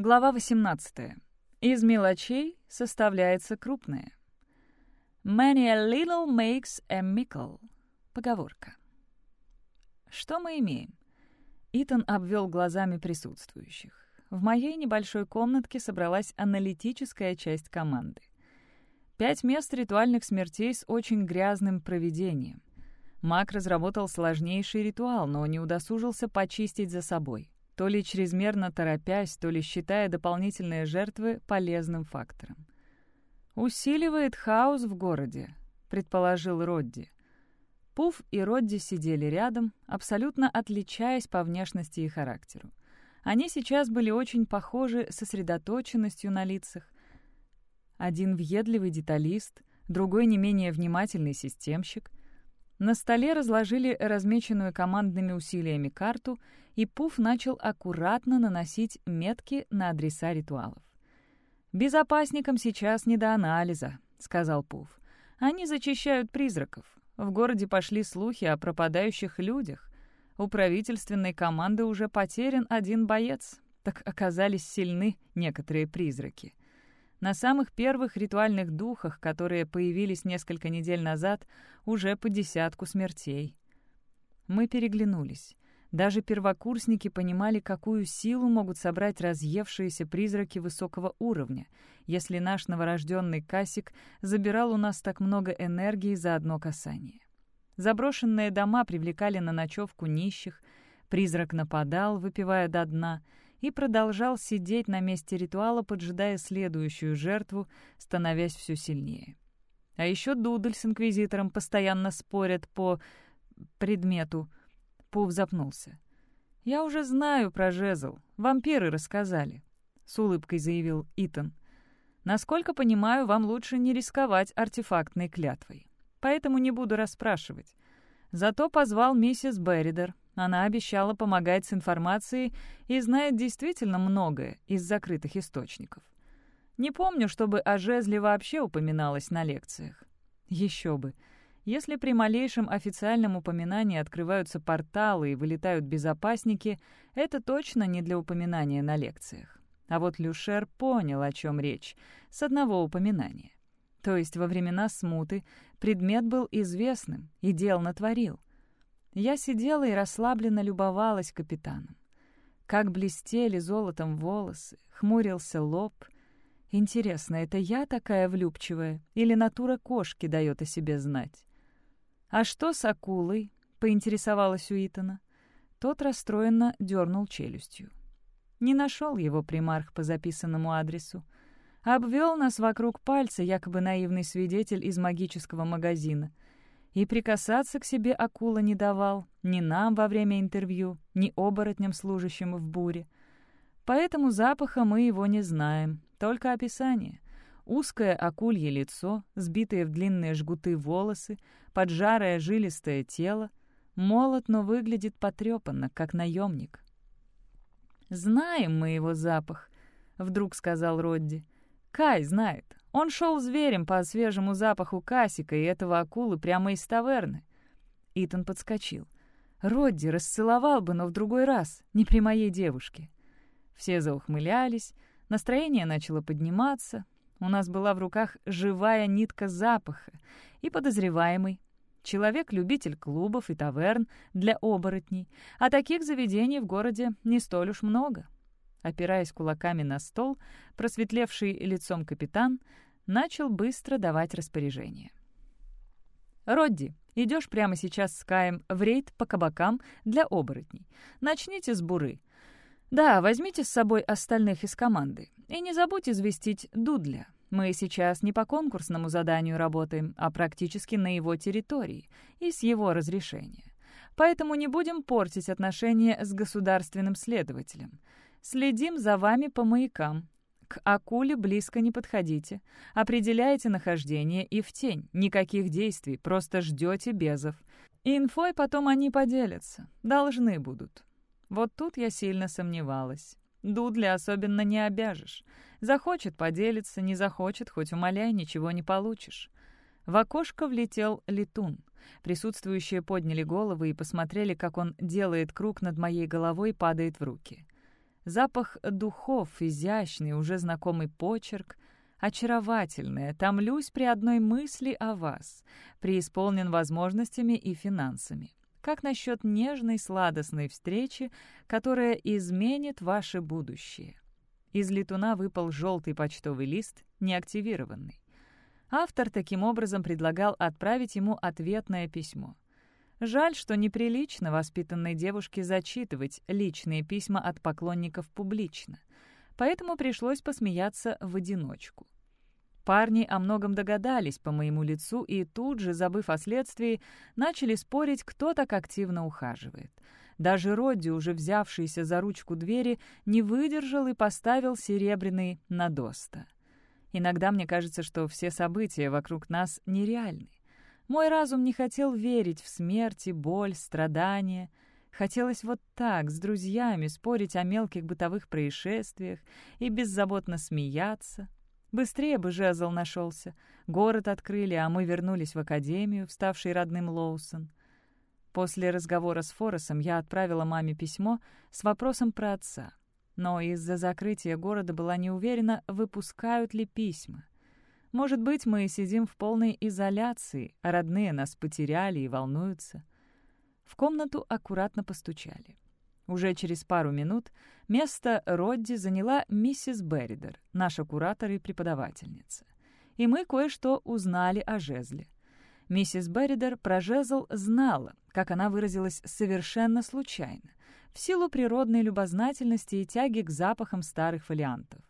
Глава 18. Из мелочей составляется крупное. «Many a little makes a mickle». Поговорка. Что мы имеем? Итан обвел глазами присутствующих. В моей небольшой комнатке собралась аналитическая часть команды. Пять мест ритуальных смертей с очень грязным проведением. Маг разработал сложнейший ритуал, но не удосужился почистить за собой, то ли чрезмерно торопясь, то ли считая дополнительные жертвы полезным фактором. «Усиливает хаос в городе», — предположил Родди. Пуф и Родди сидели рядом, абсолютно отличаясь по внешности и характеру. Они сейчас были очень похожи сосредоточенностью на лицах. Один въедливый деталист, другой не менее внимательный системщик. На столе разложили размеченную командными усилиями карту, и Пуф начал аккуратно наносить метки на адреса ритуалов. «Безопасникам сейчас не до анализа», — сказал Пуф. «Они зачищают призраков. В городе пошли слухи о пропадающих людях. У правительственной команды уже потерян один боец, так оказались сильны некоторые призраки. На самых первых ритуальных духах, которые появились несколько недель назад, уже по десятку смертей. Мы переглянулись. Даже первокурсники понимали, какую силу могут собрать разъевшиеся призраки высокого уровня, если наш новорожденный Касик забирал у нас так много энергии за одно касание. Заброшенные дома привлекали на ночевку нищих, призрак нападал, выпивая до дна, и продолжал сидеть на месте ритуала, поджидая следующую жертву, становясь все сильнее. А еще Дудль с Инквизитором постоянно спорят по предмету. Пув запнулся. «Я уже знаю про жезл. Вампиры рассказали», — с улыбкой заявил Итан. «Насколько понимаю, вам лучше не рисковать артефактной клятвой. Поэтому не буду расспрашивать. Зато позвал миссис Берридер. Она обещала помогать с информацией и знает действительно многое из закрытых источников. Не помню, чтобы о жезле вообще упоминалось на лекциях. Еще бы. Если при малейшем официальном упоминании открываются порталы и вылетают безопасники, это точно не для упоминания на лекциях. А вот Люшер понял, о чем речь, с одного упоминания. То есть во времена смуты предмет был известным и дел натворил. Я сидела и расслабленно любовалась капитаном. Как блестели золотом волосы, хмурился лоб. Интересно, это я такая влюбчивая или натура кошки дает о себе знать? «А что с акулой?» — поинтересовалась Уитона. Тот расстроенно дернул челюстью. Не нашел его примарх по записанному адресу. Обвел нас вокруг пальца, якобы наивный свидетель из магического магазина. И прикасаться к себе акула не давал, ни нам во время интервью, ни оборотням, служащим в буре. Поэтому запаха мы его не знаем, только описание. Узкое акулье лицо, сбитые в длинные жгуты волосы, поджарое жилистое тело. Молод, но выглядит потрепанно, как наемник. «Знаем мы его запах», — вдруг сказал Родди. «Кай знает. Он шел зверем по свежему запаху касика и этого акулы прямо из таверны». Итан подскочил. «Родди расцеловал бы, но в другой раз, не при моей девушке». Все заухмылялись, настроение начало подниматься, у нас была в руках живая нитка запаха и подозреваемый. Человек-любитель клубов и таверн для оборотней, а таких заведений в городе не столь уж много. Опираясь кулаками на стол, просветлевший лицом капитан начал быстро давать распоряжение. «Родди, идешь прямо сейчас с Каем в рейд по кабакам для оборотней. Начните с буры. Да, возьмите с собой остальных из команды. И не забудь известить Дудля. Мы сейчас не по конкурсному заданию работаем, а практически на его территории и с его разрешения. Поэтому не будем портить отношения с государственным следователем. Следим за вами по маякам. К акуле близко не подходите. Определяете нахождение и в тень. Никаких действий, просто ждете безов. Инфой потом они поделятся. Должны будут. Вот тут я сильно сомневалась. Дудля особенно не обяжешь. Захочет — поделиться, не захочет, хоть умоляй, ничего не получишь. В окошко влетел летун. Присутствующие подняли головы и посмотрели, как он делает круг над моей головой и падает в руки. Запах духов, изящный, уже знакомый почерк, очаровательное, томлюсь при одной мысли о вас, преисполнен возможностями и финансами. Как насчет нежной сладостной встречи, которая изменит ваше будущее? Из летуна выпал желтый почтовый лист, неактивированный. Автор таким образом предлагал отправить ему ответное письмо. Жаль, что неприлично воспитанной девушке зачитывать личные письма от поклонников публично. Поэтому пришлось посмеяться в одиночку. Парни о многом догадались по моему лицу и тут же, забыв о следствии, начали спорить, кто так активно ухаживает. Даже Родди, уже взявшийся за ручку двери, не выдержал и поставил серебряный на доста. Иногда мне кажется, что все события вокруг нас нереальны. Мой разум не хотел верить в смерть и боль, страдания. Хотелось вот так, с друзьями, спорить о мелких бытовых происшествиях и беззаботно смеяться, Быстрее бы жезл нашелся. Город открыли, а мы вернулись в академию, вставший родным Лоусон. После разговора с Форесом я отправила маме письмо с вопросом про отца. Но из-за закрытия города была не уверена, выпускают ли письма. Может быть, мы сидим в полной изоляции, а родные нас потеряли и волнуются. В комнату аккуратно постучали. Уже через пару минут место Родди заняла миссис Берридер, наша куратор и преподавательница. И мы кое-что узнали о жезле. Миссис Берридер про жезл знала, как она выразилась совершенно случайно, в силу природной любознательности и тяги к запахам старых фолиантов.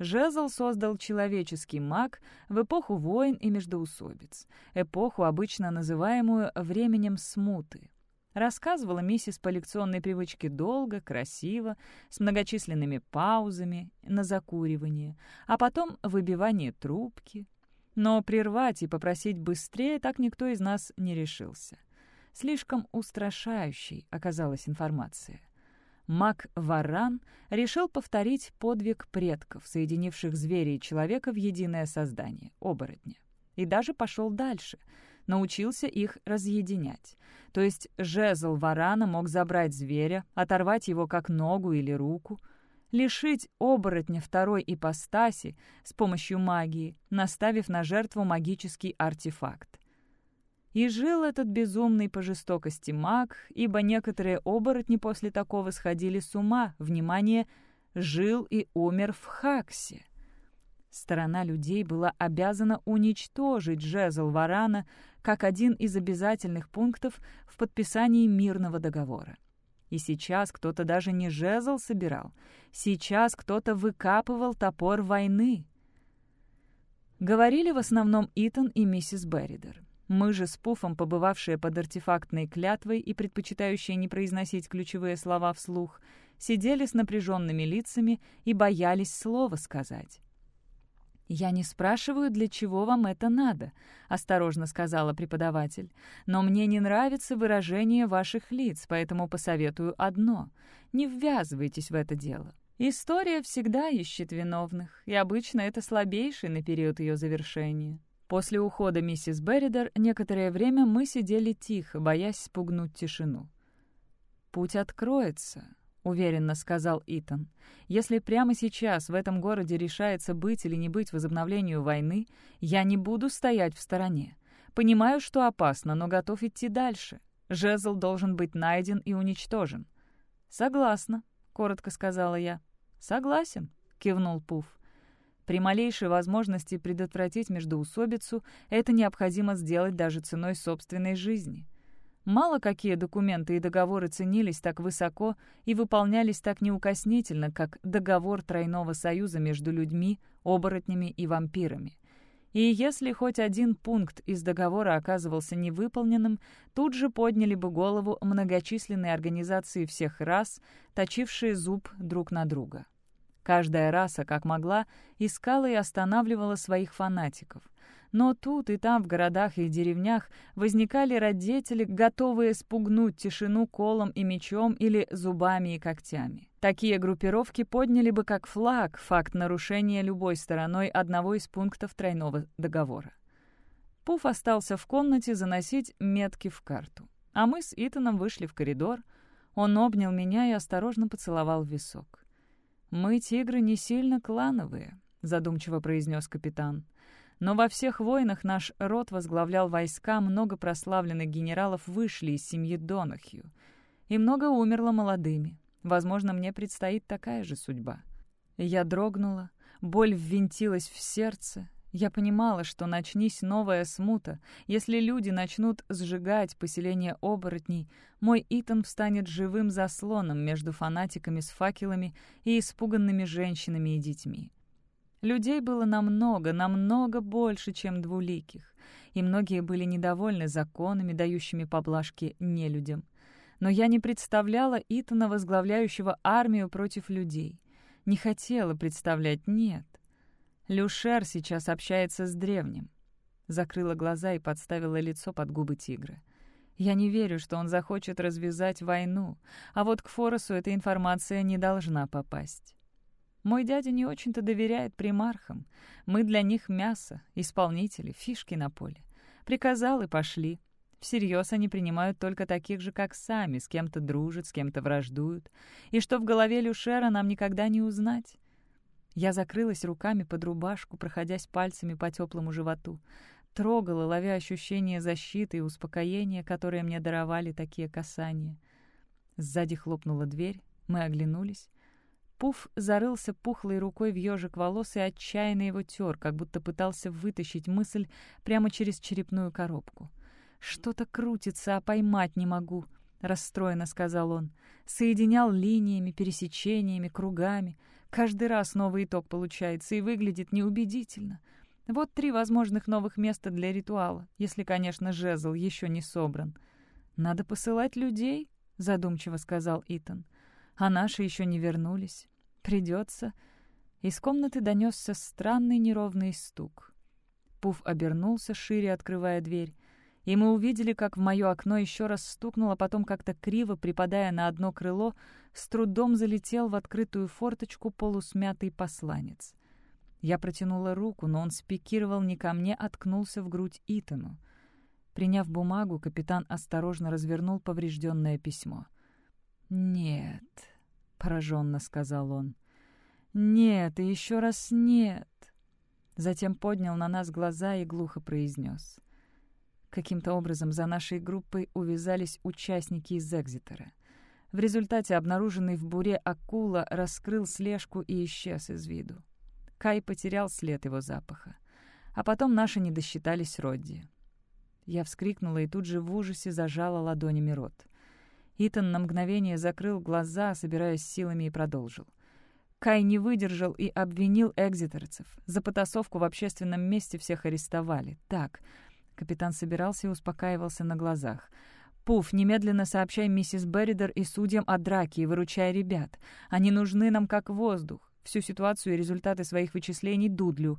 Жезл создал человеческий маг в эпоху войн и междоусобиц, эпоху, обычно называемую «временем смуты». Рассказывала миссис по лекционной привычке долго, красиво, с многочисленными паузами на закуривание, а потом выбивание трубки. Но прервать и попросить быстрее так никто из нас не решился. Слишком устрашающей оказалась информация. Мак Варан решил повторить подвиг предков, соединивших зверя и человека в единое создание — оборотня. И даже пошел дальше — научился их разъединять. То есть жезл варана мог забрать зверя, оторвать его как ногу или руку, лишить оборотня второй ипостаси с помощью магии, наставив на жертву магический артефакт. И жил этот безумный по жестокости маг, ибо некоторые оборотни после такого сходили с ума, внимание, жил и умер в Хаксе. Сторона людей была обязана уничтожить жезл Варана как один из обязательных пунктов в подписании мирного договора. И сейчас кто-то даже не жезл собирал, сейчас кто-то выкапывал топор войны. Говорили в основном Итан и миссис Берридер. Мы же с Пуфом, побывавшие под артефактной клятвой и предпочитающие не произносить ключевые слова вслух, сидели с напряженными лицами и боялись слова сказать. «Я не спрашиваю, для чего вам это надо», — осторожно сказала преподаватель. «Но мне не нравится выражение ваших лиц, поэтому посоветую одно. Не ввязывайтесь в это дело. История всегда ищет виновных, и обычно это слабейший на период ее завершения». После ухода миссис Берридер некоторое время мы сидели тихо, боясь спугнуть тишину. «Путь откроется», — уверенно сказал Итан. «Если прямо сейчас в этом городе решается быть или не быть возобновлению войны, я не буду стоять в стороне. Понимаю, что опасно, но готов идти дальше. Жезл должен быть найден и уничтожен». «Согласна», — коротко сказала я. «Согласен», — кивнул Пуф. При малейшей возможности предотвратить междоусобицу это необходимо сделать даже ценой собственной жизни. Мало какие документы и договоры ценились так высоко и выполнялись так неукоснительно, как договор тройного союза между людьми, оборотнями и вампирами. И если хоть один пункт из договора оказывался невыполненным, тут же подняли бы голову многочисленные организации всех рас, точившие зуб друг на друга. Каждая раса, как могла, искала и останавливала своих фанатиков — но тут и там, в городах и деревнях, возникали родители, готовые спугнуть тишину колом и мечом или зубами и когтями. Такие группировки подняли бы как флаг факт нарушения любой стороной одного из пунктов тройного договора. Пуф остался в комнате заносить метки в карту. А мы с Итаном вышли в коридор. Он обнял меня и осторожно поцеловал в висок. «Мы, тигры, не сильно клановые», — задумчиво произнес капитан. «Но во всех войнах наш род возглавлял войска, много прославленных генералов вышли из семьи Донахью, и много умерло молодыми. Возможно, мне предстоит такая же судьба». Я дрогнула, боль ввинтилась в сердце, я понимала, что начнись новая смута, если люди начнут сжигать поселение оборотней, мой Итан встанет живым заслоном между фанатиками с факелами и испуганными женщинами и детьми. Людей было намного, намного больше, чем двуликих, и многие были недовольны законами, дающими поблажки нелюдям. Но я не представляла Итана, возглавляющего армию против людей. Не хотела представлять, нет. Люшер сейчас общается с древним. Закрыла глаза и подставила лицо под губы тигра. Я не верю, что он захочет развязать войну, а вот к Форосу эта информация не должна попасть. Мой дядя не очень-то доверяет примархам. Мы для них мясо, исполнители, фишки на поле. Приказал и пошли. Всерьез они принимают только таких же, как сами, с кем-то дружат, с кем-то враждуют. И что в голове Люшера нам никогда не узнать. Я закрылась руками под рубашку, проходясь пальцами по теплому животу. Трогала, ловя ощущение защиты и успокоения, которые мне даровали такие касания. Сзади хлопнула дверь, мы оглянулись. Пуф зарылся пухлой рукой в ежик волос и отчаянно его тер, как будто пытался вытащить мысль прямо через черепную коробку. «Что-то крутится, а поймать не могу», — расстроенно сказал он. Соединял линиями, пересечениями, кругами — Каждый раз новый итог получается и выглядит неубедительно. Вот три возможных новых места для ритуала, если, конечно, жезл еще не собран. «Надо посылать людей», — задумчиво сказал Итан. «А наши еще не вернулись. Придется...» Из комнаты донесся странный неровный стук. Пуф обернулся, шире открывая дверь и мы увидели, как в мое окно еще раз стукнуло, потом как-то криво, припадая на одно крыло, с трудом залетел в открытую форточку полусмятый посланец. Я протянула руку, но он спикировал не ко мне, откнулся в грудь Итану. Приняв бумагу, капитан осторожно развернул поврежденное письмо. «Нет», — пораженно сказал он. «Нет, и еще раз нет». Затем поднял на нас глаза и глухо произнес. Каким-то образом за нашей группой увязались участники из Экзитера. В результате обнаруженный в буре акула раскрыл слежку и исчез из виду. Кай потерял след его запаха. А потом наши не досчитались Родди. Я вскрикнула и тут же в ужасе зажала ладонями рот. Итан на мгновение закрыл глаза, собираясь силами, и продолжил. Кай не выдержал и обвинил экзитерцев. За потасовку в общественном месте всех арестовали. Так, Капитан собирался и успокаивался на глазах. «Пуф, немедленно сообщай миссис Берридер и судьям о драке и выручай ребят. Они нужны нам как воздух. Всю ситуацию и результаты своих вычислений Дудлю».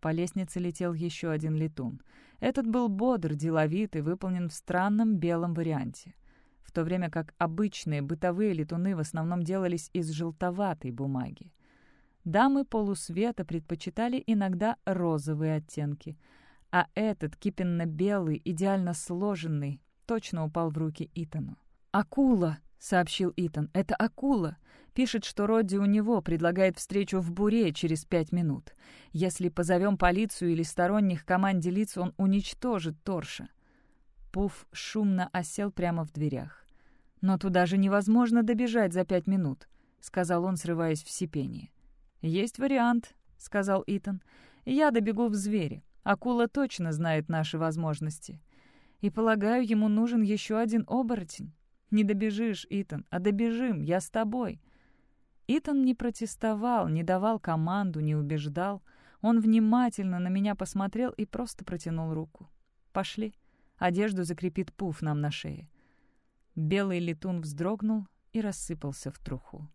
По лестнице летел еще один летун. Этот был бодр, деловит и выполнен в странном белом варианте. В то время как обычные бытовые летуны в основном делались из желтоватой бумаги. Дамы полусвета предпочитали иногда розовые оттенки — а этот, кипенно-белый, идеально сложенный, точно упал в руки Итану. «Акула!» — сообщил Итан. «Это акула!» Пишет, что Родди у него предлагает встречу в буре через пять минут. Если позовем полицию или сторонних команде лиц, он уничтожит Торша. Пуф шумно осел прямо в дверях. «Но туда же невозможно добежать за пять минут», — сказал он, срываясь в сипение. «Есть вариант», — сказал Итан. «Я добегу в звери. Акула точно знает наши возможности. И, полагаю, ему нужен еще один оборотень. Не добежишь, Итан, а добежим, я с тобой». Итан не протестовал, не давал команду, не убеждал. Он внимательно на меня посмотрел и просто протянул руку. «Пошли. Одежду закрепит пуф нам на шее». Белый летун вздрогнул и рассыпался в труху.